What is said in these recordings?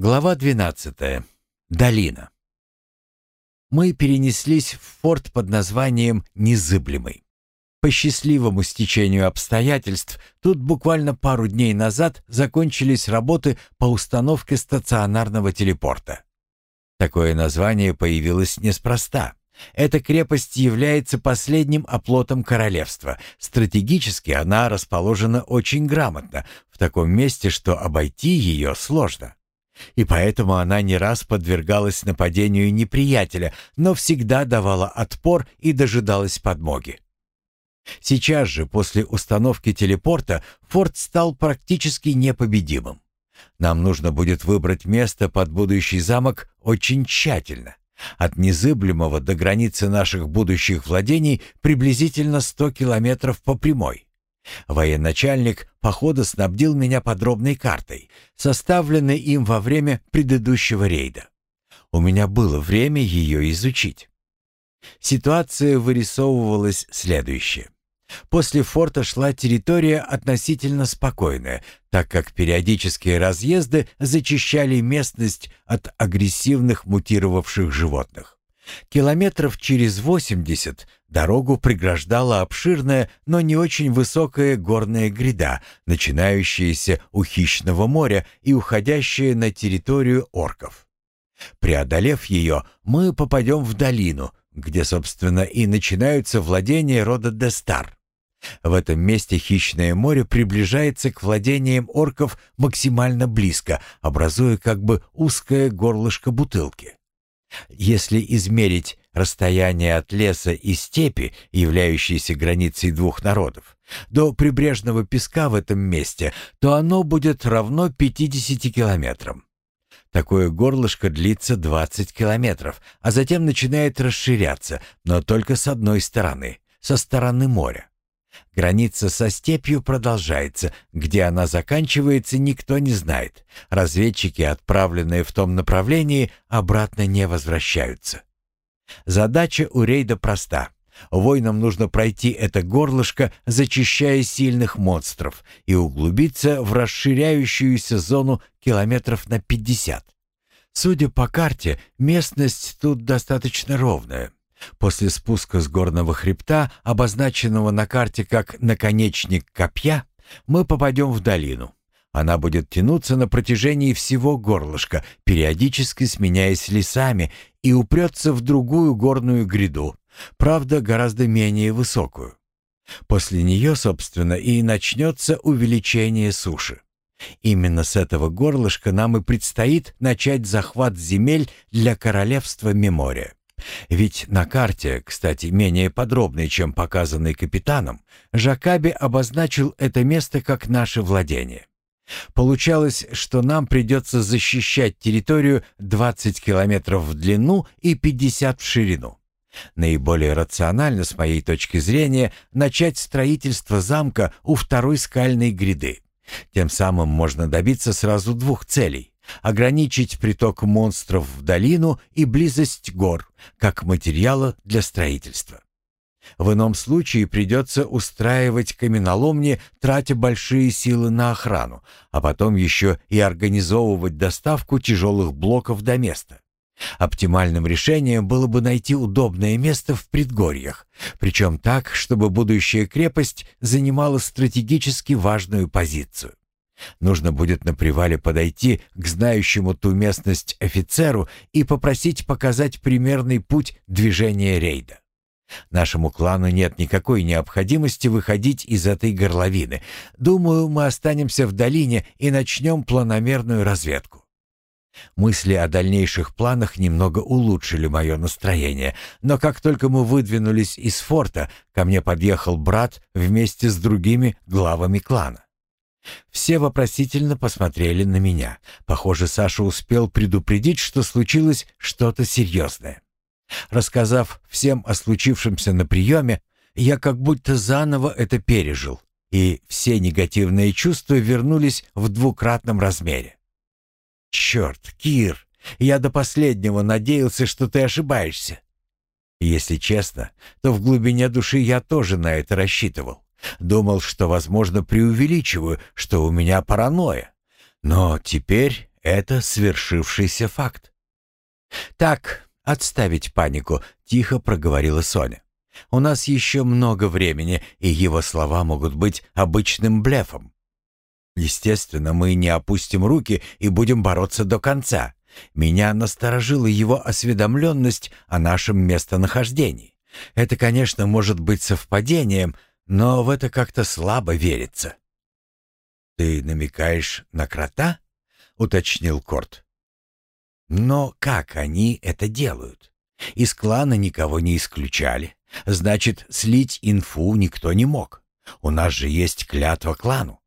Глава 12. Долина. Мы перенеслись в форт под названием Незыблемый. По счастливому стечению обстоятельств, тут буквально пару дней назад закончились работы по установке стационарного телепорта. Такое название появилось неспроста. Эта крепость является последним оплотом королевства. Стратегически она расположена очень грамотно, в таком месте, что обойти ее сложно. И поэтому она не раз подвергалась нападению неприятеля, но всегда давала отпор и дожидалась подмоги. Сейчас же, после установки телепорта, форт стал практически непобедимым. Нам нужно будет выбрать место под будущий замок очень тщательно. От незыблемого до границы наших будущих владений приблизительно 100 километров по прямой. Военачальник похода снабдил меня подробной картой, составленной им во время предыдущего рейда. У меня было время ее изучить. Ситуация вырисовывалась следующая. После форта шла территория относительно спокойная, так как периодические разъезды зачищали местность от агрессивных мутировавших животных. Километров через 80 дорогу преграждала обширная, но не очень высокая горная гряда, начинающаяся у Хищного моря и уходящая на территорию орков. Преодолев ее, мы попадем в долину, где, собственно, и начинаются владения рода Дестар. В этом месте Хищное море приближается к владениям орков максимально близко, образуя как бы узкое горлышко бутылки. Если измерить расстояние от леса и степи, являющейся границей двух народов, до прибрежного песка в этом месте, то оно будет равно 50 километрам. Такое горлышко длится 20 километров, а затем начинает расширяться, но только с одной стороны, со стороны моря. Граница со степью продолжается. Где она заканчивается, никто не знает. Разведчики, отправленные в том направлении, обратно не возвращаются. Задача у рейда проста. Воинам нужно пройти это горлышко, зачищая сильных монстров, и углубиться в расширяющуюся зону километров на 50. Судя по карте, местность тут достаточно ровная. После спуска с горного хребта, обозначенного на карте как «наконечник копья», мы попадем в долину. Она будет тянуться на протяжении всего горлышка, периодически сменяясь лесами, и упрется в другую горную гряду, правда, гораздо менее высокую. После нее, собственно, и начнется увеличение суши. Именно с этого горлышка нам и предстоит начать захват земель для королевства Мемория. Ведь на карте, кстати, менее подробной, чем показанной капитаном, Жакаби обозначил это место как наше владение. Получалось, что нам придется защищать территорию 20 километров в длину и 50 в ширину. Наиболее рационально, с моей точки зрения, начать строительство замка у второй скальной гряды. Тем самым можно добиться сразу двух целей ограничить приток монстров в долину и близость гор, как материала для строительства. В ином случае придется устраивать каменоломни, тратя большие силы на охрану, а потом еще и организовывать доставку тяжелых блоков до места. Оптимальным решением было бы найти удобное место в предгорьях, причем так, чтобы будущая крепость занимала стратегически важную позицию. Нужно будет на привале подойти к знающему ту местность офицеру и попросить показать примерный путь движения рейда. Нашему клану нет никакой необходимости выходить из этой горловины. Думаю, мы останемся в долине и начнем планомерную разведку. Мысли о дальнейших планах немного улучшили мое настроение, но как только мы выдвинулись из форта, ко мне подъехал брат вместе с другими главами клана. Все вопросительно посмотрели на меня. Похоже, Саша успел предупредить, что случилось что-то серьезное. Рассказав всем о случившемся на приеме, я как будто заново это пережил, и все негативные чувства вернулись в двукратном размере. «Черт, Кир, я до последнего надеялся, что ты ошибаешься». Если честно, то в глубине души я тоже на это рассчитывал. Думал, что, возможно, преувеличиваю, что у меня паранойя. Но теперь Это свершившийся факт. «Так, отставить панику», — тихо проговорила Соня. «У нас еще много времени, и его слова могут быть обычным блефом. Естественно, мы не опустим руки и будем бороться до конца. Меня насторожила его осведомленность о нашем местонахождении. Это, конечно, может быть совпадением, но в это как-то слабо верится. «Ты намекаешь на крота?» — уточнил Корт. «Но как они это делают? Из клана никого не исключали. Значит, слить инфу никто не мог. У нас же есть клятва клану.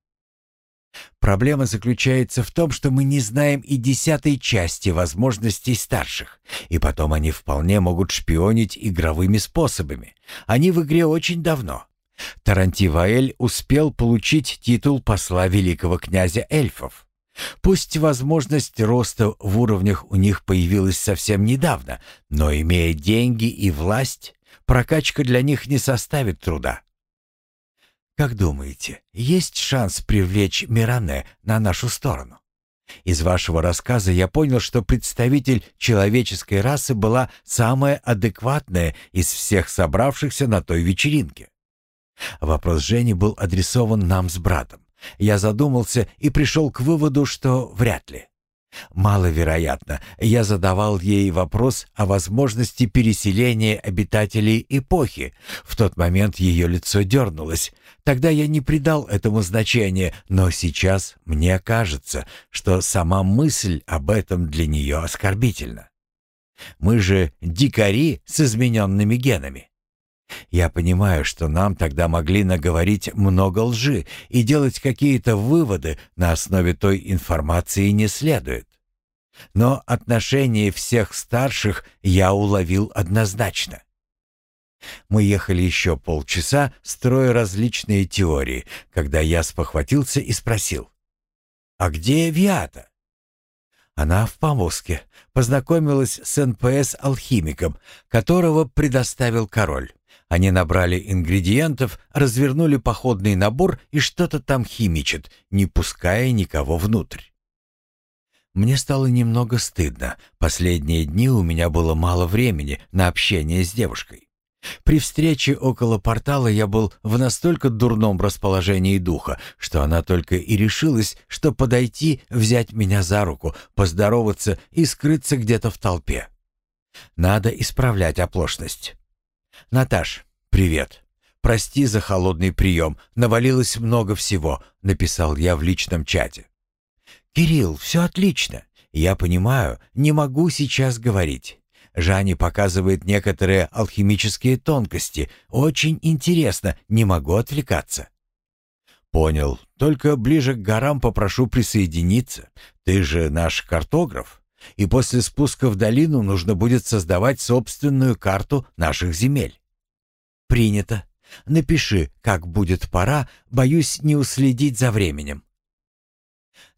Проблема заключается в том, что мы не знаем и десятой части возможностей старших, и потом они вполне могут шпионить игровыми способами. Они в игре очень давно. Тарантиваэль успел получить титул посла великого князя эльфов. Пусть возможность роста в уровнях у них появилась совсем недавно, но имея деньги и власть, прокачка для них не составит труда. Как думаете, есть шанс привлечь Миране на нашу сторону? Из вашего рассказа я понял, что представитель человеческой расы была самая адекватная из всех собравшихся на той вечеринке. Вопрос Жени был адресован нам с братом. Я задумался и пришел к выводу, что вряд ли. Маловероятно, я задавал ей вопрос о возможности переселения обитателей эпохи. В тот момент ее лицо дернулось. Тогда я не придал этому значения, но сейчас мне кажется, что сама мысль об этом для нее оскорбительна. Мы же дикари с измененными генами. Я понимаю, что нам тогда могли наговорить много лжи, и делать какие-то выводы на основе той информации не следует. Но отношение всех старших я уловил однозначно. Мы ехали еще полчаса, строя различные теории, когда я спохватился и спросил. «А где Виата?» Она в Помоске познакомилась с НПС-алхимиком, которого предоставил король. Они набрали ингредиентов, развернули походный набор и что-то там химичат, не пуская никого внутрь. Мне стало немного стыдно. Последние дни у меня было мало времени на общение с девушкой. При встрече около портала я был в настолько дурном расположении духа, что она только и решилась, что подойти, взять меня за руку, поздороваться и скрыться где-то в толпе. Надо исправлять оплошность. «Наташ, привет. Прости за холодный прием, навалилось много всего», — написал я в личном чате. «Кирилл, все отлично. Я понимаю, не могу сейчас говорить. Жанни показывает некоторые алхимические тонкости. Очень интересно, не могу отвлекаться». «Понял. Только ближе к горам попрошу присоединиться. Ты же наш картограф. И после спуска в долину нужно будет создавать собственную карту наших земель». «Принято. Напиши, как будет пора. Боюсь не уследить за временем».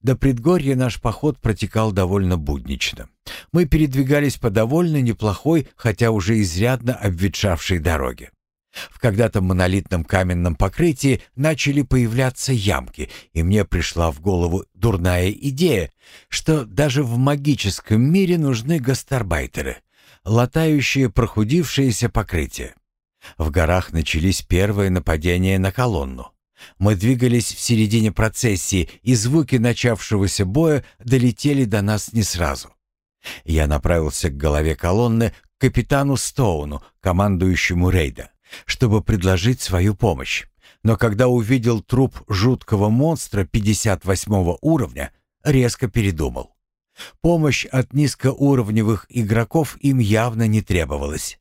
До предгорья наш поход протекал довольно буднично. Мы передвигались по довольно неплохой, хотя уже изрядно обветшавшей дороге. В когда-то монолитном каменном покрытии начали появляться ямки, и мне пришла в голову дурная идея, что даже в магическом мире нужны гастарбайтеры, латающие прохудившееся покрытие. В горах начались первые нападения на колонну. Мы двигались в середине процессии, и звуки начавшегося боя долетели до нас не сразу. Я направился к голове колонны, к капитану Стоуну, командующему рейда, чтобы предложить свою помощь. Но когда увидел труп жуткого монстра 58 уровня, резко передумал. Помощь от низкоуровневых игроков им явно не требовалась.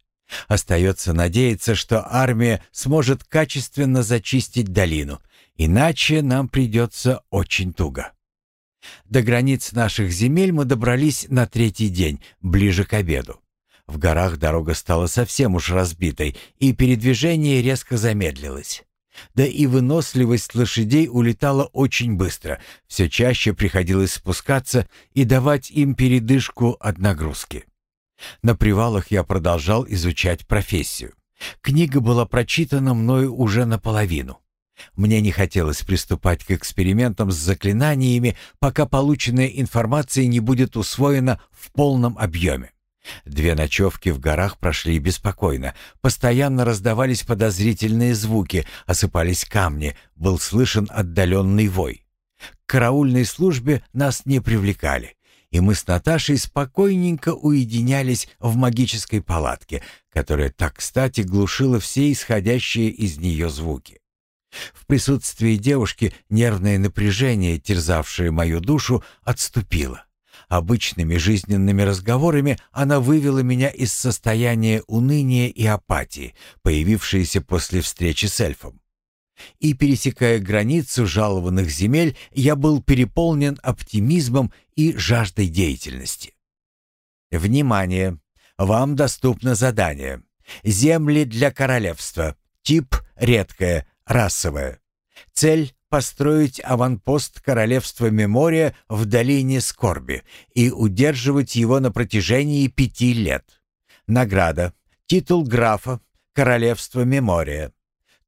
Остается надеяться, что армия сможет качественно зачистить долину, иначе нам придется очень туго. До границ наших земель мы добрались на третий день, ближе к обеду. В горах дорога стала совсем уж разбитой, и передвижение резко замедлилось. Да и выносливость лошадей улетала очень быстро, все чаще приходилось спускаться и давать им передышку от нагрузки. На привалах я продолжал изучать профессию. Книга была прочитана мною уже наполовину. Мне не хотелось приступать к экспериментам с заклинаниями, пока полученная информация не будет усвоена в полном объеме. Две ночевки в горах прошли беспокойно. Постоянно раздавались подозрительные звуки, осыпались камни, был слышен отдаленный вой. К караульной службе нас не привлекали, и мы с Наташей спокойненько уединялись в магической палатке, которая так кстати глушила все исходящие из нее звуки. В присутствии девушки нервное напряжение, терзавшее мою душу, отступило. Обычными жизненными разговорами она вывела меня из состояния уныния и апатии, появившейся после встречи с эльфом. И, пересекая границу жалованных земель, я был переполнен оптимизмом и жаждой деятельности. Внимание! Вам доступно задание. Земли для королевства. Тип редкое, расовое. Цель построить аванпост королевства Мемория в долине Скорби и удерживать его на протяжении пяти лет. Награда. Титул графа. Королевство Мемория.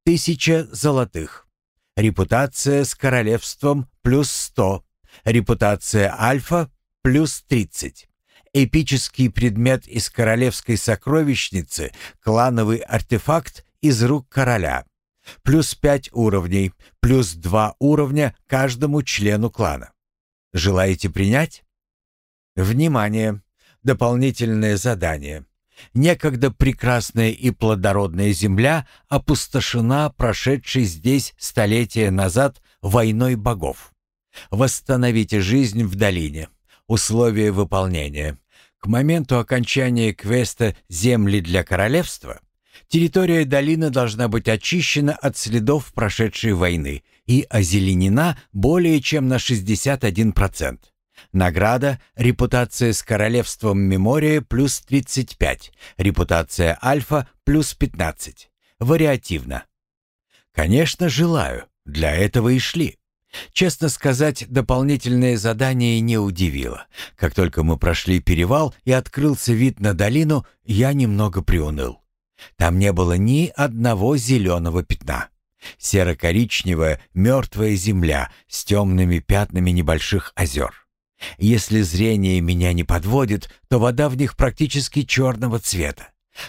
Тысяча золотых. Репутация с королевством плюс сто. Репутация Альфа плюс тридцать. Эпический предмет из королевской сокровищницы, клановый артефакт из рук короля Плюс пять уровней, плюс два уровня каждому члену клана. Желаете принять? Внимание! Дополнительное задание. Некогда прекрасная и плодородная земля опустошена прошедшей здесь столетия назад войной богов. Восстановите жизнь в долине. Условия выполнения. К моменту окончания квеста «Земли для королевства» Территория долины должна быть очищена от следов прошедшей войны и озеленена более чем на 61%. Награда «Репутация с королевством Мемория» плюс 35, «Репутация Альфа» плюс 15. Вариативно. Конечно, желаю. Для этого и шли. Честно сказать, дополнительное задание не удивило. Как только мы прошли перевал и открылся вид на долину, я немного приуныл. Там не было ни одного зеленого пятна. Серо-коричневая мертвая земля с темными пятнами небольших озер. Если зрение меня не подводит, то вода в них практически черного цвета.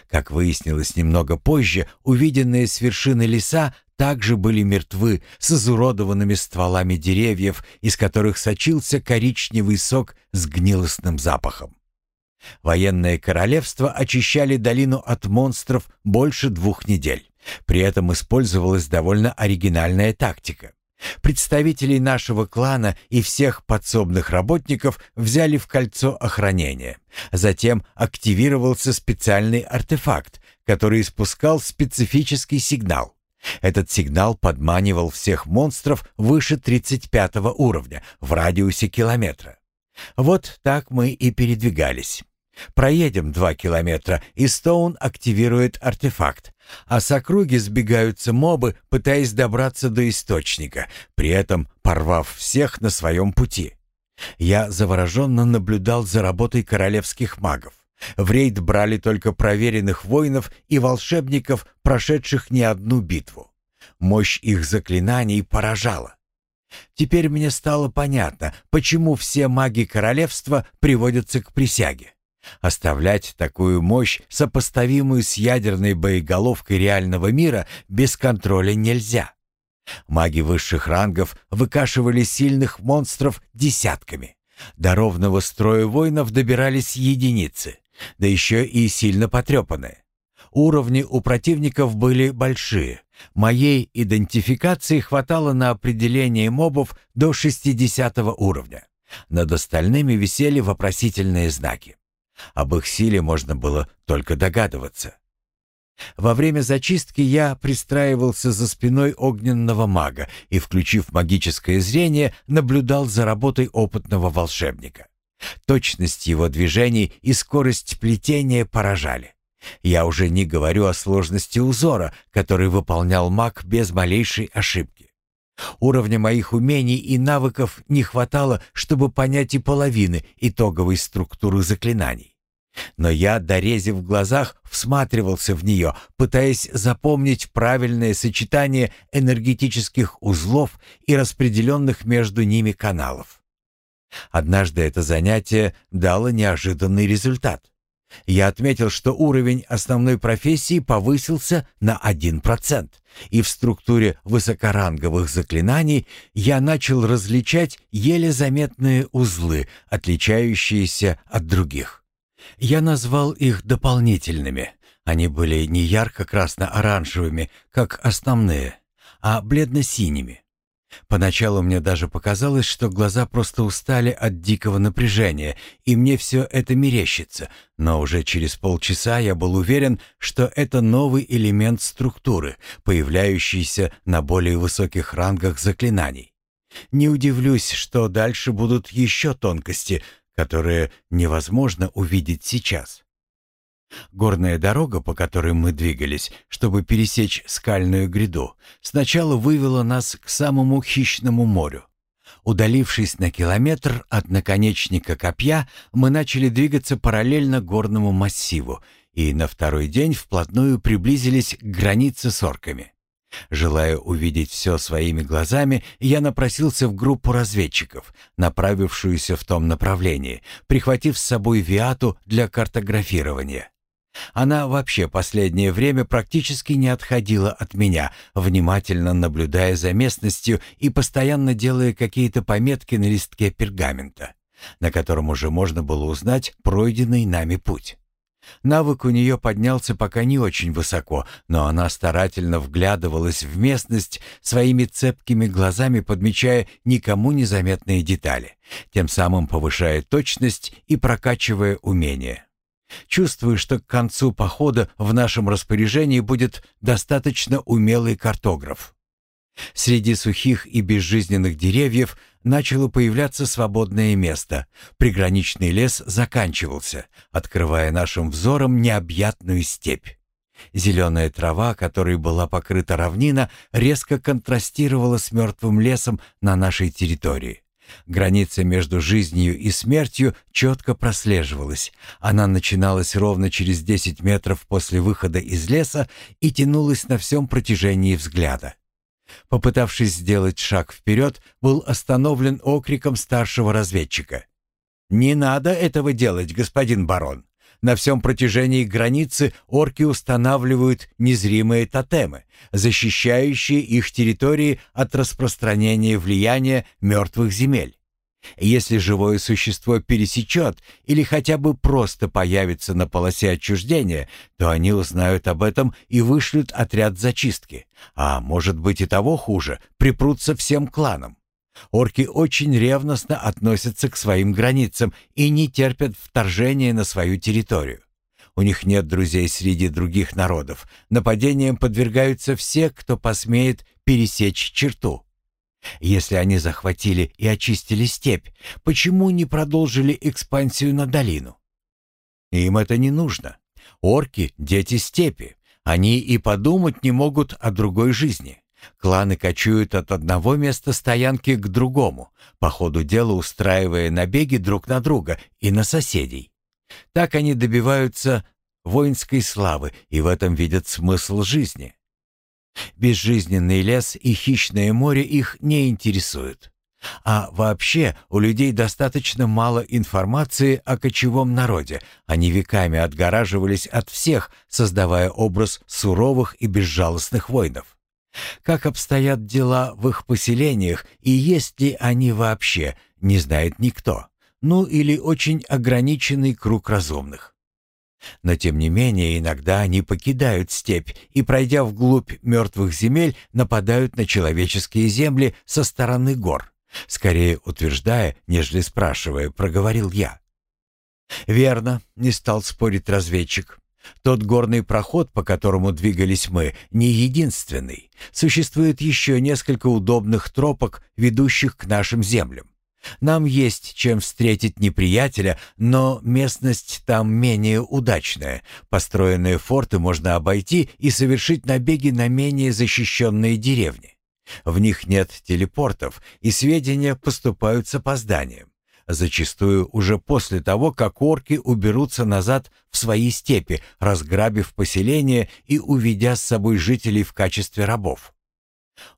Как выяснилось немного позже, увиденные с вершины леса также были мертвы с изуродованными стволами деревьев, из которых сочился коричневый сок с гнилостным запахом. Военное королевство очищали долину от монстров больше двух недель. При этом использовалась довольно оригинальная тактика. Представителей нашего клана и всех подсобных работников взяли в кольцо охранения. Затем активировался специальный артефакт, который испускал специфический сигнал. Этот сигнал подманивал всех монстров выше 35 уровня в радиусе километра. Вот так мы и передвигались. Проедем два километра, и Стоун активирует артефакт, а с округи сбегаются мобы, пытаясь добраться до источника, при этом порвав всех на своем пути. Я завороженно наблюдал за работой королевских магов. В рейд брали только проверенных воинов и волшебников, прошедших не одну битву. Мощь их заклинаний поражала. Теперь мне стало понятно, почему все маги королевства приводятся к присяге. Оставлять такую мощь, сопоставимую с ядерной боеголовкой реального мира, без контроля нельзя. Маги высших рангов выкашивали сильных монстров десятками. До ровного строя воинов добирались единицы, да еще и сильно потрепанные. Уровни у противников были большие. Моей идентификации хватало на определение мобов до 60 уровня. Над остальными висели вопросительные знаки. Об их силе можно было только догадываться. Во время зачистки я пристраивался за спиной огненного мага и, включив магическое зрение, наблюдал за работой опытного волшебника. Точность его движений и скорость плетения поражали. Я уже не говорю о сложности узора, который выполнял маг без малейшей ошибки. Уровня моих умений и навыков не хватало, чтобы понять и половины итоговой структуры заклинаний. Но я, дорезив глазах, всматривался в нее, пытаясь запомнить правильное сочетание энергетических узлов и распределенных между ними каналов. Однажды это занятие дало неожиданный результат. Я отметил, что уровень основной профессии повысился на 1%, и в структуре высокоранговых заклинаний я начал различать еле заметные узлы, отличающиеся от других. Я назвал их дополнительными. Они были не ярко-красно-оранжевыми, как основные, а бледно-синими. Поначалу мне даже показалось, что глаза просто устали от дикого напряжения, и мне все это мерещится, но уже через полчаса я был уверен, что это новый элемент структуры, появляющийся на более высоких рангах заклинаний. Не удивлюсь, что дальше будут еще тонкости, которые невозможно увидеть сейчас. Горная дорога, по которой мы двигались, чтобы пересечь скальную гряду, сначала вывела нас к самому хищному морю. Удалившись на километр от наконечника копья, мы начали двигаться параллельно горному массиву и на второй день вплотную приблизились к границе с орками. Желая увидеть все своими глазами, я напросился в группу разведчиков, направившуюся в том направлении, прихватив с собой Виату для картографирования. Она вообще последнее время практически не отходила от меня, внимательно наблюдая за местностью и постоянно делая какие-то пометки на листке пергамента, на котором уже можно было узнать пройденный нами путь. Навык у нее поднялся пока не очень высоко, но она старательно вглядывалась в местность своими цепкими глазами, подмечая никому незаметные детали, тем самым повышая точность и прокачивая умения. Чувствую, что к концу похода в нашем распоряжении будет достаточно умелый картограф. Среди сухих и безжизненных деревьев начало появляться свободное место. Приграничный лес заканчивался, открывая нашим взором необъятную степь. Зеленая трава, которой была покрыта равнина, резко контрастировала с мертвым лесом на нашей территории. Граница между жизнью и смертью четко прослеживалась. Она начиналась ровно через 10 метров после выхода из леса и тянулась на всем протяжении взгляда. Попытавшись сделать шаг вперед, был остановлен окриком старшего разведчика. «Не надо этого делать, господин барон. На всем протяжении границы орки устанавливают незримые тотемы, защищающие их территории от распространения влияния мертвых земель. Если живое существо пересечет или хотя бы просто появится на полосе отчуждения, то они узнают об этом и вышлют отряд зачистки. А может быть и того хуже, припрутся всем кланам. Орки очень ревностно относятся к своим границам и не терпят вторжения на свою территорию. У них нет друзей среди других народов. Нападениям подвергаются все, кто посмеет пересечь черту. Если они захватили и очистили степь, почему не продолжили экспансию на долину? Им это не нужно. Орки — дети степи. Они и подумать не могут о другой жизни. Кланы кочуют от одного места стоянки к другому, по ходу дела устраивая набеги друг на друга и на соседей. Так они добиваются воинской славы и в этом видят смысл жизни. Безжизненный лес и хищное море их не интересуют. А вообще у людей достаточно мало информации о кочевом народе. Они веками отгораживались от всех, создавая образ суровых и безжалостных воинов. Как обстоят дела в их поселениях и есть ли они вообще, не знает никто. Ну или очень ограниченный круг разумных. Но тем не менее иногда они покидают степь и, пройдя вглубь мертвых земель, нападают на человеческие земли со стороны гор. Скорее утверждая, нежели спрашивая, проговорил я. «Верно», — не стал спорить разведчик. Тот горный проход, по которому двигались мы, не единственный. Существует еще несколько удобных тропок, ведущих к нашим землям. Нам есть чем встретить неприятеля, но местность там менее удачная. Построенные форты можно обойти и совершить набеги на менее защищенные деревни. В них нет телепортов, и сведения поступают с опозданием. Зачастую уже после того, как орки уберутся назад в свои степи, разграбив поселение и уведя с собой жителей в качестве рабов.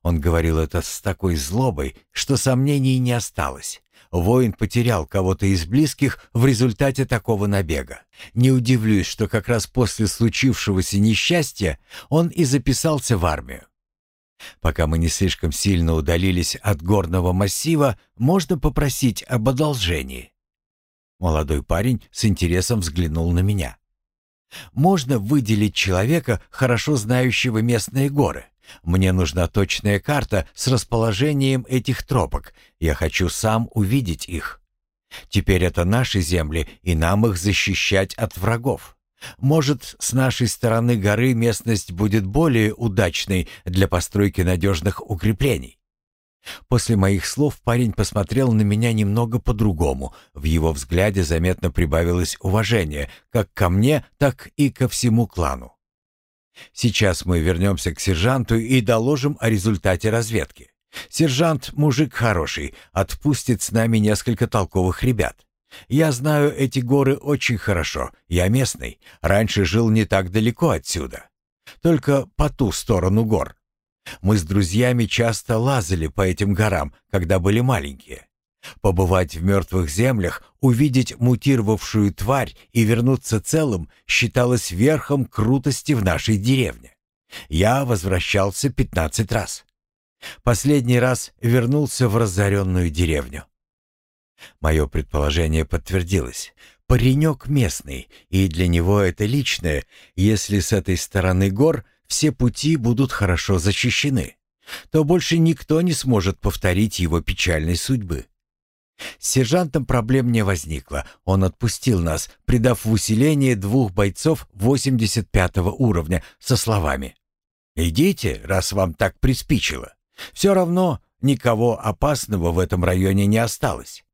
Он говорил это с такой злобой, что сомнений не осталось. Воин потерял кого-то из близких в результате такого набега. Не удивлюсь, что как раз после случившегося несчастья он и записался в армию. Пока мы не слишком сильно удалились от горного массива, можно попросить об одолжении. Молодой парень с интересом взглянул на меня. Можно выделить человека, хорошо знающего местные горы. Мне нужна точная карта с расположением этих тропок. Я хочу сам увидеть их. Теперь это наши земли, и нам их защищать от врагов. Может, с нашей стороны горы местность будет более удачной для постройки надежных укреплений. После моих слов парень посмотрел на меня немного по-другому. В его взгляде заметно прибавилось уважение как ко мне, так и ко всему клану. Сейчас мы вернемся к сержанту и доложим о результате разведки. Сержант мужик хороший, отпустит с нами несколько толковых ребят. Я знаю эти горы очень хорошо. Я местный. Раньше жил не так далеко отсюда. Только по ту сторону гор. Мы с друзьями часто лазали по этим горам, когда были маленькие. Побывать в мертвых землях, увидеть мутировавшую тварь и вернуться целым считалось верхом крутости в нашей деревне. Я возвращался пятнадцать раз. Последний раз вернулся в разоренную деревню. Мое предположение подтвердилось. Паренек местный, и для него это личное, если с этой стороны гор все пути будут хорошо защищены, то больше никто не сможет повторить его печальной судьбы. С сержантом проблем не возникло. Он отпустил нас, придав в усиление двух бойцов 85 уровня со словами «Идите, раз вам так приспичило. Все равно никого опасного в этом районе не осталось».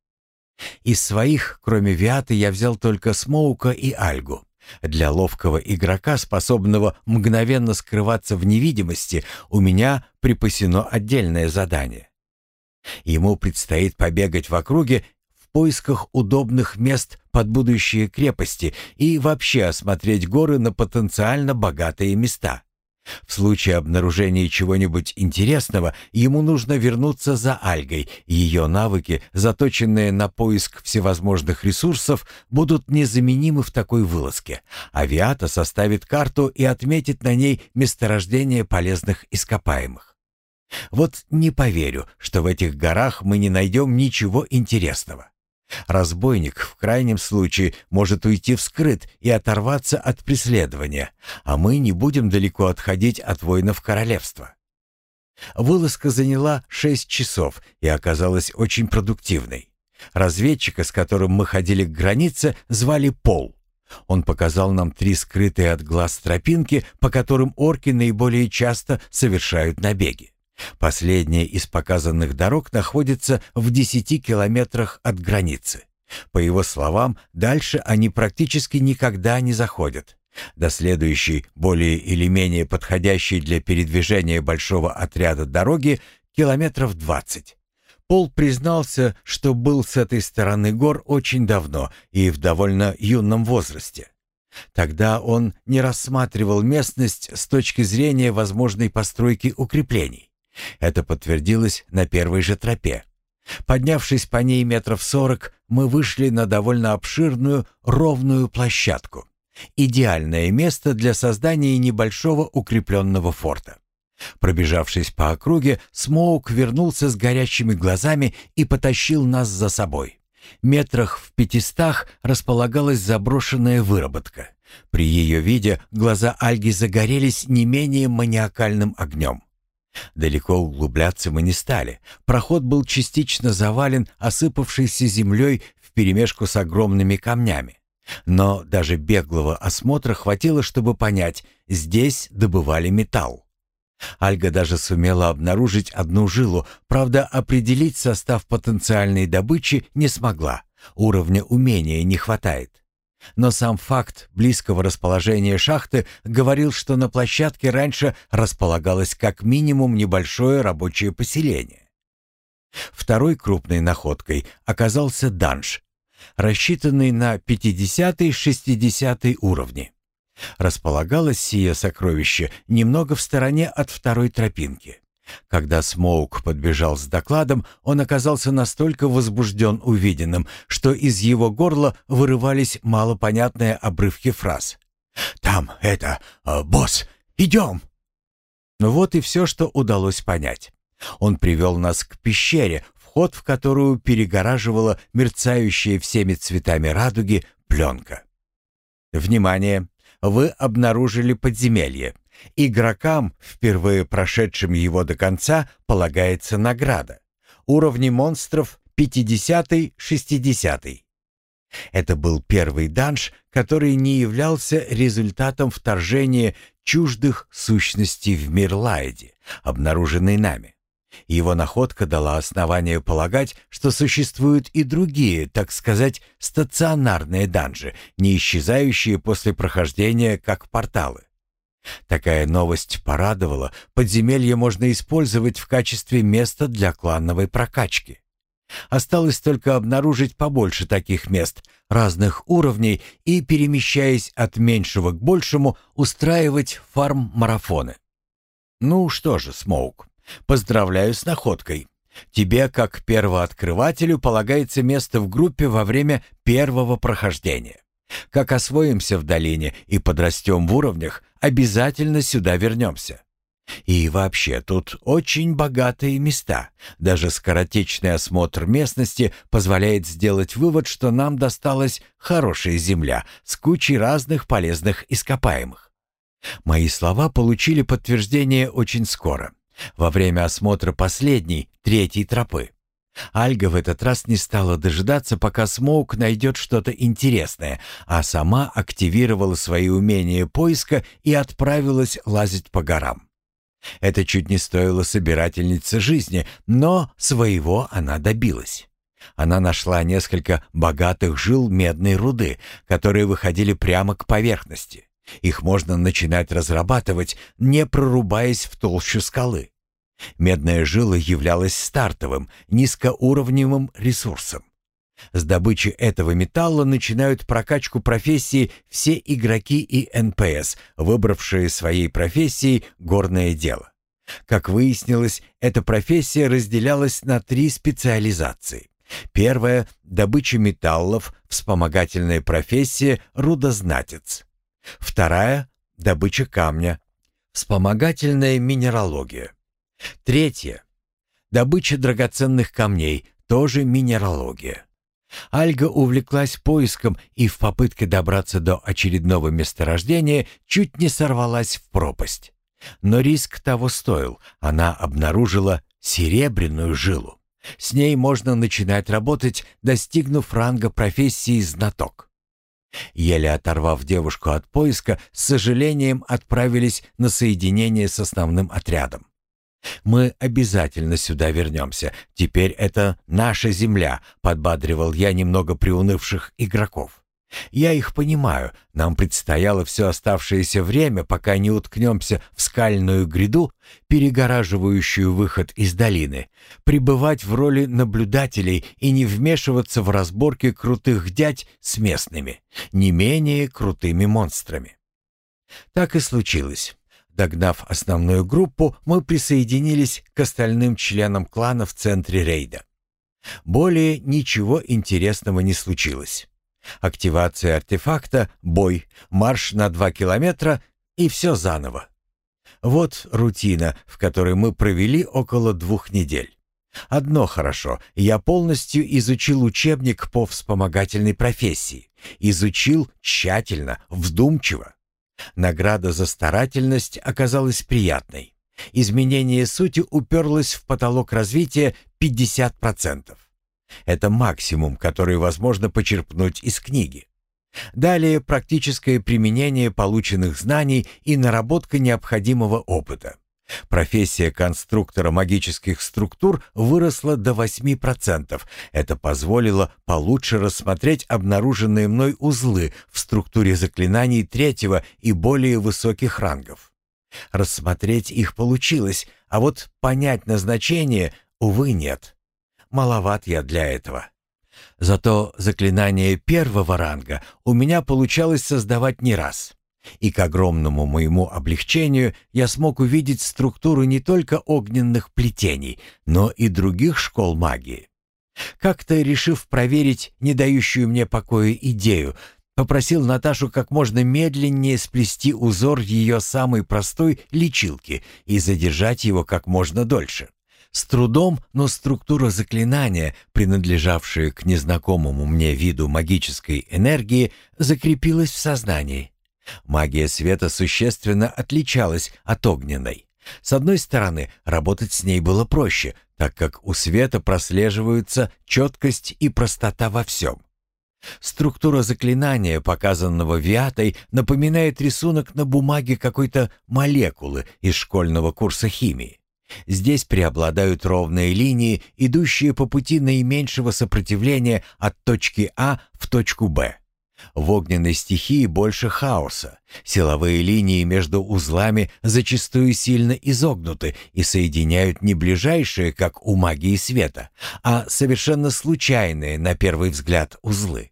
Из своих, кроме Виаты, я взял только Смоука и Альгу. Для ловкого игрока, способного мгновенно скрываться в невидимости, у меня припасено отдельное задание. Ему предстоит побегать в округе в поисках удобных мест под будущие крепости и вообще осмотреть горы на потенциально богатые места. В случае обнаружения чего-нибудь интересного, ему нужно вернуться за Альгой. Ее навыки, заточенные на поиск всевозможных ресурсов, будут незаменимы в такой вылазке. Авиата составит карту и отметит на ней месторождение полезных ископаемых. Вот не поверю, что в этих горах мы не найдем ничего интересного. Разбойник в крайнем случае может уйти вскрыт и оторваться от преследования, а мы не будем далеко отходить от воинов королевства. Вылазка заняла шесть часов и оказалась очень продуктивной. Разведчика, с которым мы ходили к границе, звали Пол. Он показал нам три скрытые от глаз тропинки, по которым орки наиболее часто совершают набеги. Последняя из показанных дорог находится в 10 километрах от границы. По его словам, дальше они практически никогда не заходят. До следующей, более или менее подходящей для передвижения большого отряда дороги, километров 20. Пол признался, что был с этой стороны гор очень давно и в довольно юном возрасте. Тогда он не рассматривал местность с точки зрения возможной постройки укреплений. Это подтвердилось на первой же тропе. Поднявшись по ней метров сорок, мы вышли на довольно обширную ровную площадку. Идеальное место для создания небольшого укрепленного форта. Пробежавшись по округе, Смоук вернулся с горящими глазами и потащил нас за собой. Метрах в пятистах располагалась заброшенная выработка. При ее виде глаза Альги загорелись не менее маниакальным огнем. Далеко углубляться мы не стали. Проход был частично завален осыпавшейся землей вперемешку с огромными камнями. Но даже беглого осмотра хватило, чтобы понять, здесь добывали металл. Альга даже сумела обнаружить одну жилу, правда, определить состав потенциальной добычи не смогла. Уровня умения не хватает. Но сам факт близкого расположения шахты говорил, что на площадке раньше располагалось как минимум небольшое рабочее поселение. Второй крупной находкой оказался данж, рассчитанный на 50-60 уровни. Располагалось сие сокровище немного в стороне от второй тропинки. Когда Смоук подбежал с докладом, он оказался настолько возбужден увиденным, что из его горла вырывались малопонятные обрывки фраз. «Там это... Э, босс, идем!» Вот и все, что удалось понять. Он привел нас к пещере, вход в которую перегораживала мерцающая всеми цветами радуги пленка. «Внимание! Вы обнаружили подземелье. Игрокам, впервые прошедшим его до конца, полагается награда. Уровни монстров 50-60. Это был первый данж, который не являлся результатом вторжения чуждых сущностей в мир Лайди, обнаруженный нами. Его находка дала основание полагать, что существуют и другие, так сказать, стационарные данжи, не исчезающие после прохождения как порталы. Такая новость порадовала, подземелье можно использовать в качестве места для клановой прокачки. Осталось только обнаружить побольше таких мест, разных уровней и, перемещаясь от меньшего к большему, устраивать фарм-марафоны. Ну что же, Смоук, поздравляю с находкой. Тебе, как первооткрывателю, полагается место в группе во время первого прохождения. Как освоимся в долине и подрастем в уровнях, обязательно сюда вернемся. И вообще, тут очень богатые места. Даже скоротечный осмотр местности позволяет сделать вывод, что нам досталась хорошая земля с кучей разных полезных ископаемых. Мои слова получили подтверждение очень скоро, во время осмотра последней, третьей тропы. Альга в этот раз не стала дожидаться, пока Смоук найдет что-то интересное, а сама активировала свои умения поиска и отправилась лазить по горам. Это чуть не стоило собирательнице жизни, но своего она добилась. Она нашла несколько богатых жил медной руды, которые выходили прямо к поверхности. Их можно начинать разрабатывать, не прорубаясь в толщу скалы. Медная жила являлась стартовым, низкоуровневым ресурсом. С добычи этого металла начинают прокачку профессии все игроки и НПС, выбравшие своей профессией горное дело. Как выяснилось, эта профессия разделялась на три специализации. Первая – добыча металлов, вспомогательная профессия рудознатец. Вторая – добыча камня, вспомогательная минералогия. Третья – добыча драгоценных камней, тоже минералогия. Альга увлеклась поиском и в попытке добраться до очередного месторождения чуть не сорвалась в пропасть. Но риск того стоил. Она обнаружила серебряную жилу. С ней можно начинать работать, достигнув ранга профессии знаток. Еле оторвав девушку от поиска, с сожалением отправились на соединение с основным отрядом. «Мы обязательно сюда вернемся. Теперь это наша земля», — подбадривал я немного приунывших игроков. «Я их понимаю. Нам предстояло все оставшееся время, пока не уткнемся в скальную гряду, перегораживающую выход из долины, пребывать в роли наблюдателей и не вмешиваться в разборки крутых дядь с местными, не менее крутыми монстрами». Так и случилось. Догнав основную группу, мы присоединились к остальным членам клана в центре рейда. Более ничего интересного не случилось. Активация артефакта, бой, марш на два километра и все заново. Вот рутина, в которой мы провели около двух недель. Одно хорошо, я полностью изучил учебник по вспомогательной профессии. Изучил тщательно, вдумчиво. Награда за старательность оказалась приятной. Изменение сути уперлось в потолок развития 50%. Это максимум, который возможно почерпнуть из книги. Далее практическое применение полученных знаний и наработка необходимого опыта. Профессия конструктора магических структур выросла до 8%. Это позволило получше рассмотреть обнаруженные мной узлы в структуре заклинаний третьего и более высоких рангов. Рассмотреть их получилось, а вот понять назначение, увы, нет. маловат я для этого. Зато заклинание первого ранга у меня получалось создавать не раз. И к огромному моему облегчению я смог увидеть структуру не только огненных плетений, но и других школ магии. Как-то решив проверить не дающую мне покоя идею, попросил Наташу как можно медленнее сплести узор ее самой простой лечилки и задержать его как можно дольше. С трудом, но структура заклинания, принадлежавшая к незнакомому мне виду магической энергии, закрепилась в сознании. Магия света существенно отличалась от огненной. С одной стороны, работать с ней было проще, так как у света прослеживаются четкость и простота во всем. Структура заклинания, показанного Виатой, напоминает рисунок на бумаге какой-то молекулы из школьного курса химии. Здесь преобладают ровные линии, идущие по пути наименьшего сопротивления от точки А в точку Б. В огненной стихии больше хаоса. Силовые линии между узлами зачастую сильно изогнуты и соединяют не ближайшие, как у магии света, а совершенно случайные, на первый взгляд, узлы.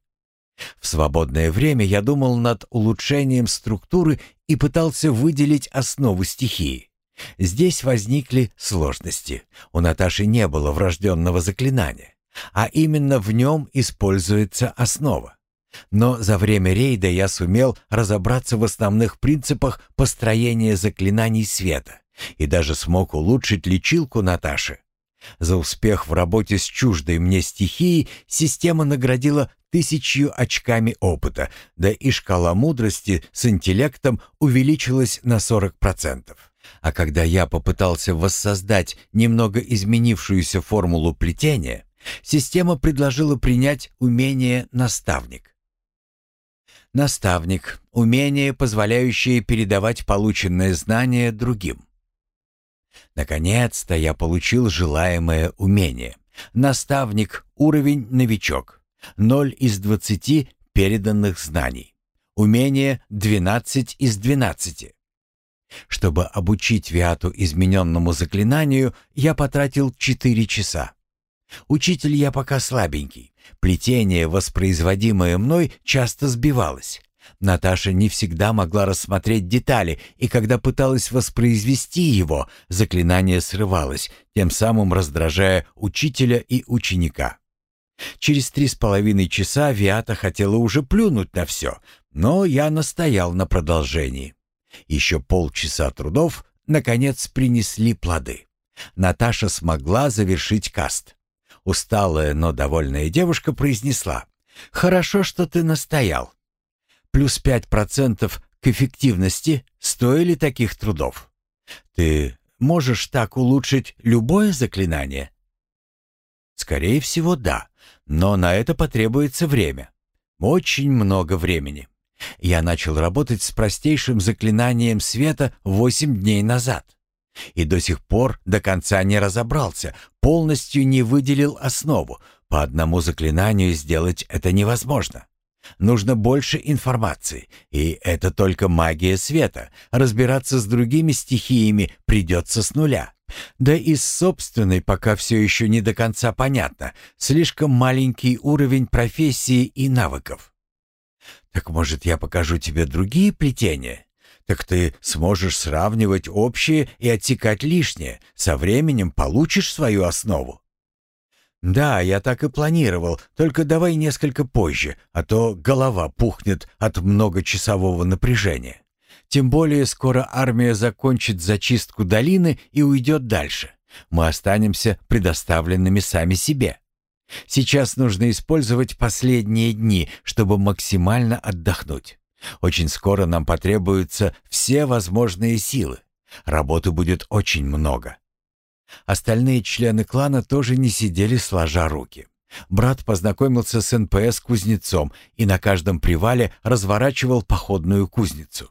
В свободное время я думал над улучшением структуры и пытался выделить основу стихии. Здесь возникли сложности. У Наташи не было врожденного заклинания, а именно в нем используется основа. Но за время рейда я сумел разобраться в основных принципах построения заклинаний света и даже смог улучшить лечилку Наташи. За успех в работе с чуждой мне стихией система наградила тысячью очками опыта, да и шкала мудрости с интеллектом увеличилась на 40%. А когда я попытался воссоздать немного изменившуюся формулу плетения, система предложила принять умение «наставник». Наставник — умение, позволяющее передавать полученные знания другим. Наконец-то я получил желаемое умение. Наставник — уровень новичок. 0 из 20 переданных знаний. Умение 12 из 12. Чтобы обучить Виату измененному заклинанию, я потратил 4 часа. Учитель я пока слабенький. Плетение, воспроизводимое мной, часто сбивалось. Наташа не всегда могла рассмотреть детали, и когда пыталась воспроизвести его, заклинание срывалось, тем самым раздражая учителя и ученика. Через три с половиной часа Виата хотела уже плюнуть на все, но я настоял на продолжении. Еще полчаса трудов, наконец, принесли плоды. Наташа смогла завершить каст. Усталая, но довольная девушка произнесла. «Хорошо, что ты настоял. Плюс пять процентов к эффективности стоили таких трудов. Ты можешь так улучшить любое заклинание?» «Скорее всего, да, но на это потребуется время. Очень много времени. Я начал работать с простейшим заклинанием света восемь дней назад. И до сих пор до конца не разобрался, полностью не выделил основу. По одному заклинанию сделать это невозможно. Нужно больше информации, и это только магия света. Разбираться с другими стихиями придется с нуля. Да и с собственной пока все еще не до конца понятно. Слишком маленький уровень профессии и навыков. Так может, я покажу тебе другие плетения? Так ты сможешь сравнивать общее и отсекать лишнее. Со временем получишь свою основу. Да, я так и планировал, только давай несколько позже, а то голова пухнет от многочасового напряжения. Тем более скоро армия закончит зачистку долины и уйдет дальше. Мы останемся предоставленными сами себе. Сейчас нужно использовать последние дни, чтобы максимально отдохнуть. Очень скоро нам потребуются все возможные силы. Работы будет очень много. Остальные члены клана тоже не сидели сложа руки. Брат познакомился с НПС-кузнецом и на каждом привале разворачивал походную кузницу.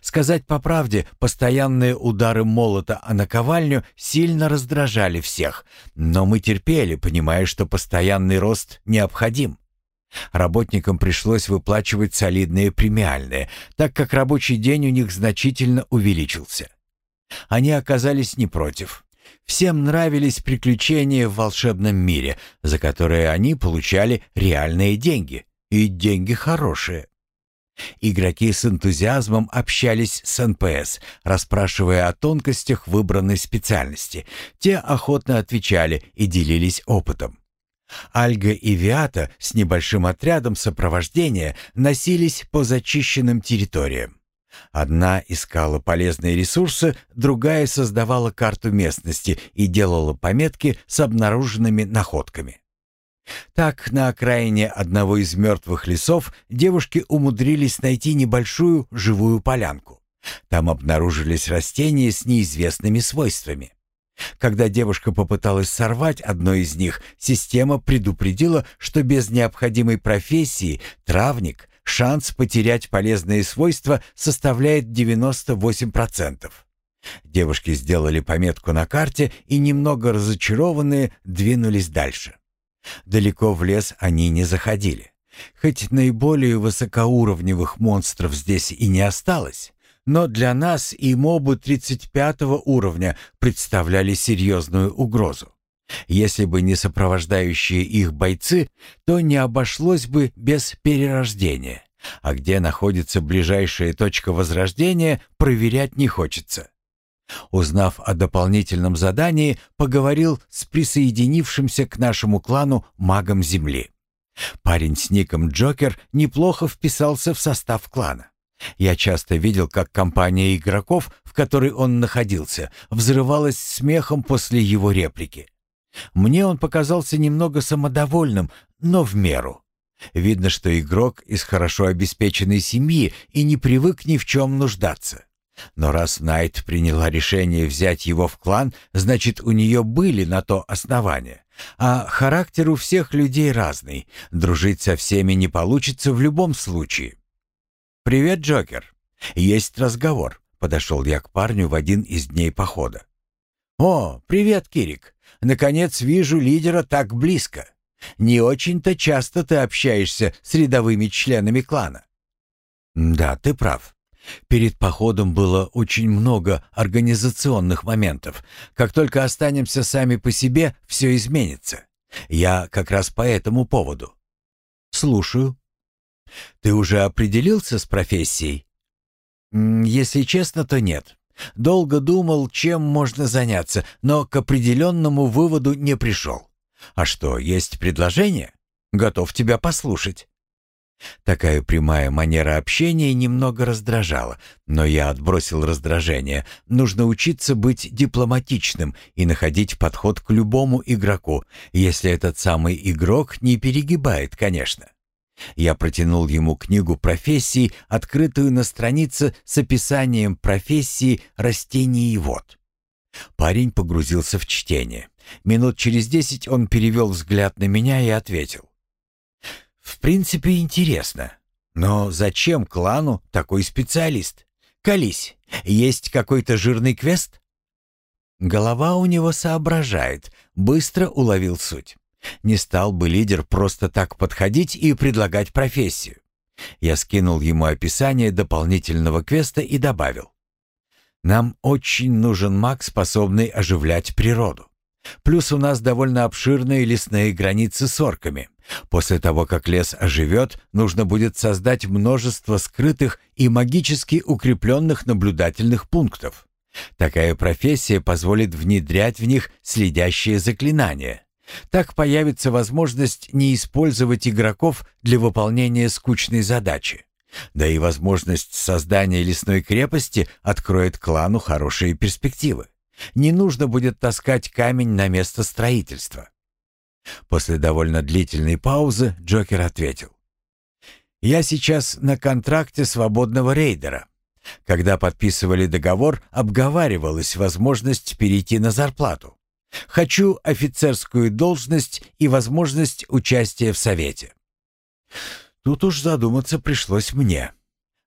Сказать по правде, постоянные удары молота о наковальню сильно раздражали всех, но мы терпели, понимая, что постоянный рост необходим. Работникам пришлось выплачивать солидные премиальные, так как рабочий день у них значительно увеличился. Они оказались не против. Всем нравились приключения в волшебном мире, за которые они получали реальные деньги. И деньги хорошие. Игроки с энтузиазмом общались с НПС, расспрашивая о тонкостях выбранной специальности. Те охотно отвечали и делились опытом. Альга и Виата с небольшим отрядом сопровождения носились по зачищенным территориям. Одна искала полезные ресурсы, другая создавала карту местности и делала пометки с обнаруженными находками. Так, на окраине одного из мертвых лесов девушки умудрились найти небольшую живую полянку. Там обнаружились растения с неизвестными свойствами. Когда девушка попыталась сорвать одно из них, система предупредила, что без необходимой профессии травник шанс потерять полезные свойства составляет 98%. Девушки сделали пометку на карте и, немного разочарованные, двинулись дальше. Далеко в лес они не заходили. Хоть наиболее высокоуровневых монстров здесь и не осталось, но для нас и мобы 35 уровня представляли серьезную угрозу. Если бы не сопровождающие их бойцы, то не обошлось бы без перерождения. А где находится ближайшая точка возрождения, проверять не хочется. Узнав о дополнительном задании, поговорил с присоединившимся к нашему клану магом Земли. Парень с ником Джокер неплохо вписался в состав клана. Я часто видел, как компания игроков, в которой он находился, взрывалась смехом после его реплики. Мне он показался немного самодовольным, но в меру. Видно, что игрок из хорошо обеспеченной семьи и не привык ни в чем нуждаться. Но раз Найт приняла решение взять его в клан, значит, у нее были на то основания. А характер у всех людей разный. Дружить со всеми не получится в любом случае. «Привет, Джокер. Есть разговор», — подошел я к парню в один из дней похода. «О, привет, Кирик. Наконец вижу лидера так близко. Не очень-то часто ты общаешься с рядовыми членами клана». «Да, ты прав. Перед походом было очень много организационных моментов. Как только останемся сами по себе, все изменится. Я как раз по этому поводу. Слушаю. Ты уже определился с профессией? Если честно, то нет. Долго думал, чем можно заняться, но к определенному выводу не пришел. А что, есть предложение? Готов тебя послушать. Такая прямая манера общения немного раздражала, но я отбросил раздражение. Нужно учиться быть дипломатичным и находить подход к любому игроку, если этот самый игрок не перегибает, конечно. Я протянул ему книгу профессий, открытую на странице с описанием профессии растений и вод. Парень погрузился в чтение. Минут через десять он перевел взгляд на меня и ответил. В принципе, интересно. Но зачем клану такой специалист? Колись, есть какой-то жирный квест? Голова у него соображает, быстро уловил суть. Не стал бы лидер просто так подходить и предлагать профессию. Я скинул ему описание дополнительного квеста и добавил. Нам очень нужен маг, способный оживлять природу. Плюс у нас довольно обширные лесные границы с орками. После того, как лес оживет, нужно будет создать множество скрытых и магически укрепленных наблюдательных пунктов. Такая профессия позволит внедрять в них следящие заклинания. Так появится возможность не использовать игроков для выполнения скучной задачи. Да и возможность создания лесной крепости откроет клану хорошие перспективы. Не нужно будет таскать камень на место строительства. После довольно длительной паузы Джокер ответил. «Я сейчас на контракте свободного рейдера. Когда подписывали договор, обговаривалась возможность перейти на зарплату. Хочу офицерскую должность и возможность участия в совете». Тут уж задуматься пришлось мне.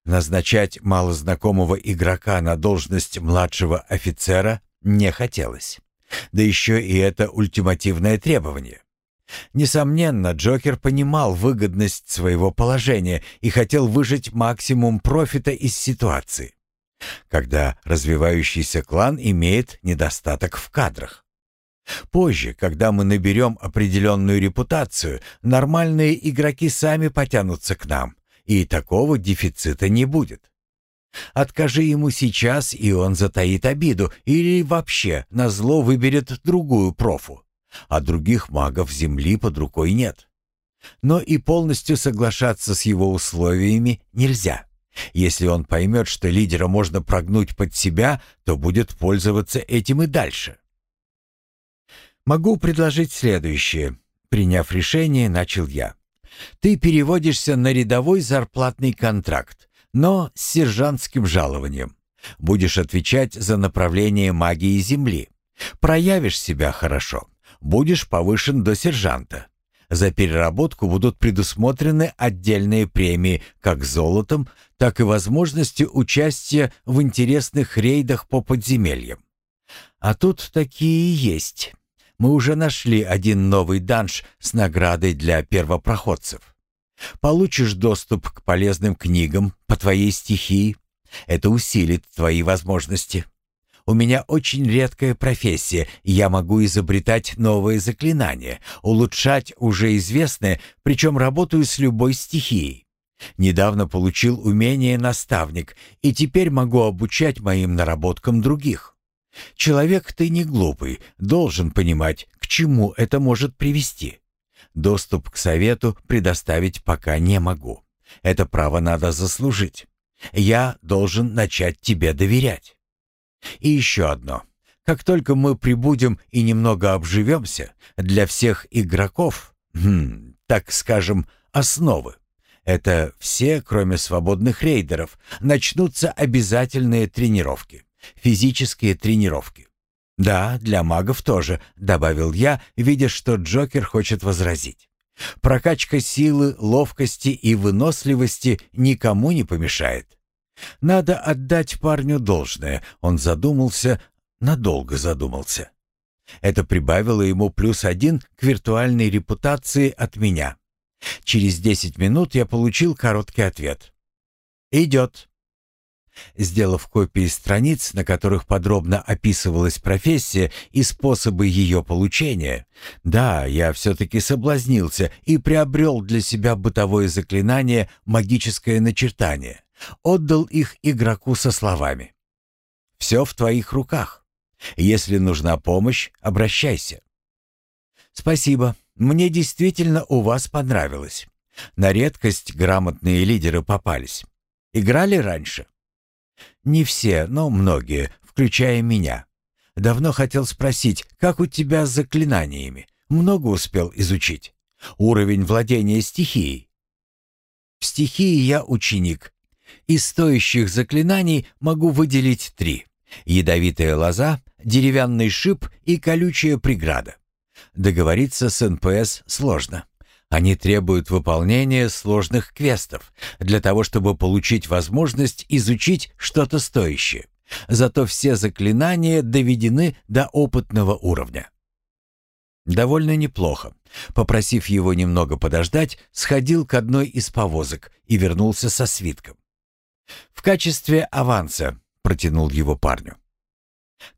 Назначать малознакомого игрока на должность младшего офицера не хотелось. Да еще и это ультимативное требование. Несомненно, Джокер понимал выгодность своего положения и хотел выжать максимум профита из ситуации. когда развивающийся клан имеет недостаток в кадрах. Позже, когда мы наберем определенную репутацию, нормальные игроки сами потянутся к нам, и такого дефицита не будет. Откажи ему сейчас, и он затаит обиду, или вообще на зло выберет другую профу. А других магов Земли под рукой нет. Но и полностью соглашаться с его условиями нельзя. Если он поймет, что лидера можно прогнуть под себя, то будет пользоваться этим и дальше. Могу предложить следующее. Приняв решение, начал я. Ты переводишься на рядовой зарплатный контракт, но с сержантским жалованием. Будешь отвечать за направление магии Земли. Проявишь себя хорошо. Будешь повышен до сержанта. За переработку будут предусмотрены отдельные премии как золотом, так и возможности участия в интересных рейдах по подземельям. А тут такие есть. Мы уже нашли один новый данж с наградой для первопроходцев. Получишь доступ к полезным книгам по твоей стихии. Это усилит твои возможности. У меня очень редкая профессия, и я могу изобретать новые заклинания, улучшать уже известные, причем работаю с любой стихией. Недавно получил умение наставник, и теперь могу обучать моим наработкам других. Человек ты не глупый, должен понимать, к чему это может привести. Доступ к совету предоставить пока не могу. Это право надо заслужить. Я должен начать тебе доверять. И еще одно. Как только мы прибудем и немного обживемся, для всех игроков, хм, так скажем, основы, это все, кроме свободных рейдеров, начнутся обязательные тренировки, физические тренировки. «Да, для магов тоже», — добавил я, видя, что Джокер хочет возразить. «Прокачка силы, ловкости и выносливости никому не помешает. Надо отдать парню должное. Он задумался, надолго задумался. Это прибавило ему плюс один к виртуальной репутации от меня. Через десять минут я получил короткий ответ. «Идет». Сделав копии страниц, на которых подробно описывалась профессия и способы ее получения, да, я все-таки соблазнился и приобрел для себя бытовое заклинание «магическое начертание» отдал их игроку со словами. «Все в твоих руках. Если нужна помощь, обращайся». «Спасибо. Мне действительно у вас понравилось. На редкость грамотные лидеры попались. Играли раньше?» «Не все, но многие, включая меня. Давно хотел спросить, как у тебя с заклинаниями? Много успел изучить? Уровень владения стихией?» «В стихии я ученик, из стоящих заклинаний могу выделить три. Ядовитая лоза, деревянный шип и колючая преграда. Договориться с НПС сложно. Они требуют выполнения сложных квестов для того, чтобы получить возможность изучить что-то стоящее. Зато все заклинания доведены до опытного уровня. Довольно неплохо. Попросив его немного подождать, сходил к одной из повозок и вернулся со свитком. «В качестве аванса», — протянул его парню.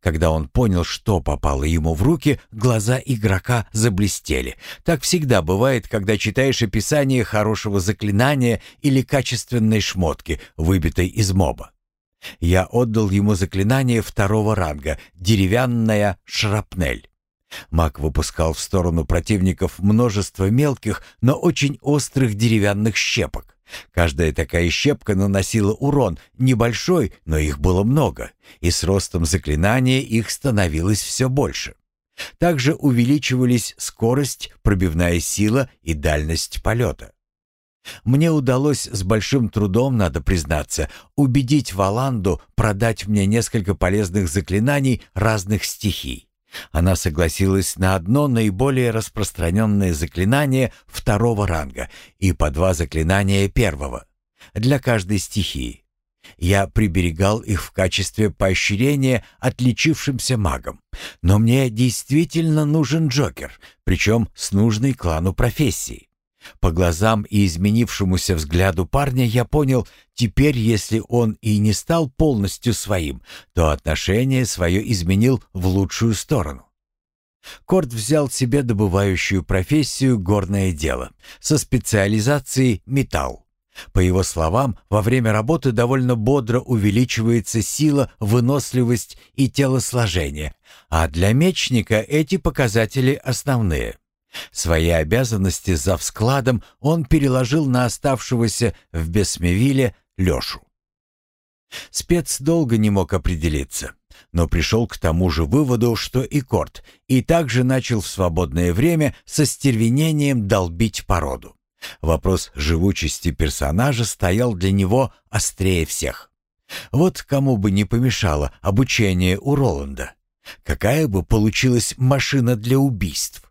Когда он понял, что попало ему в руки, глаза игрока заблестели. Так всегда бывает, когда читаешь описание хорошего заклинания или качественной шмотки, выбитой из моба. Я отдал ему заклинание второго ранга «Деревянная шрапнель». Маг выпускал в сторону противников множество мелких, но очень острых деревянных щепок. Каждая такая щепка наносила урон, небольшой, но их было много, и с ростом заклинания их становилось все больше. Также увеличивались скорость, пробивная сила и дальность полета. Мне удалось с большим трудом, надо признаться, убедить Валанду продать мне несколько полезных заклинаний разных стихий. Она согласилась на одно наиболее распространенное заклинание второго ранга и по два заклинания первого для каждой стихии. Я приберегал их в качестве поощрения отличившимся магам. Но мне действительно нужен Джокер, причем с нужной клану профессии. По глазам и изменившемуся взгляду парня я понял, теперь, если он и не стал полностью своим, то отношение свое изменил в лучшую сторону. Корт взял себе добывающую профессию горное дело со специализацией металл. По его словам, во время работы довольно бодро увеличивается сила, выносливость и телосложение, а для мечника эти показатели основные. Свои обязанности за вскладом он переложил на оставшегося в Бесмевиле Лешу. Спец долго не мог определиться, но пришел к тому же выводу, что и Корт, и также начал в свободное время со стервенением долбить породу. Вопрос живучести персонажа стоял для него острее всех. Вот кому бы не помешало обучение у Роланда. Какая бы получилась машина для убийств.